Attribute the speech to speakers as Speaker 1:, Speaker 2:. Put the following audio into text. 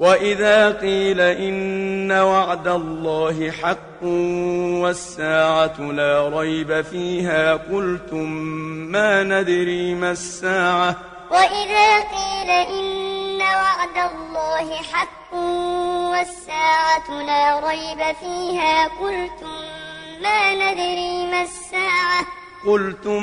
Speaker 1: وإذا قيل إن وعد الله حق والساعة لا ريب فيها قلتم ما ندري ما الساعة
Speaker 2: وإذا قيل إن وعد الله حق والساعة لا ريب فيها قلتم ما ندري ما الساعة
Speaker 1: قلتم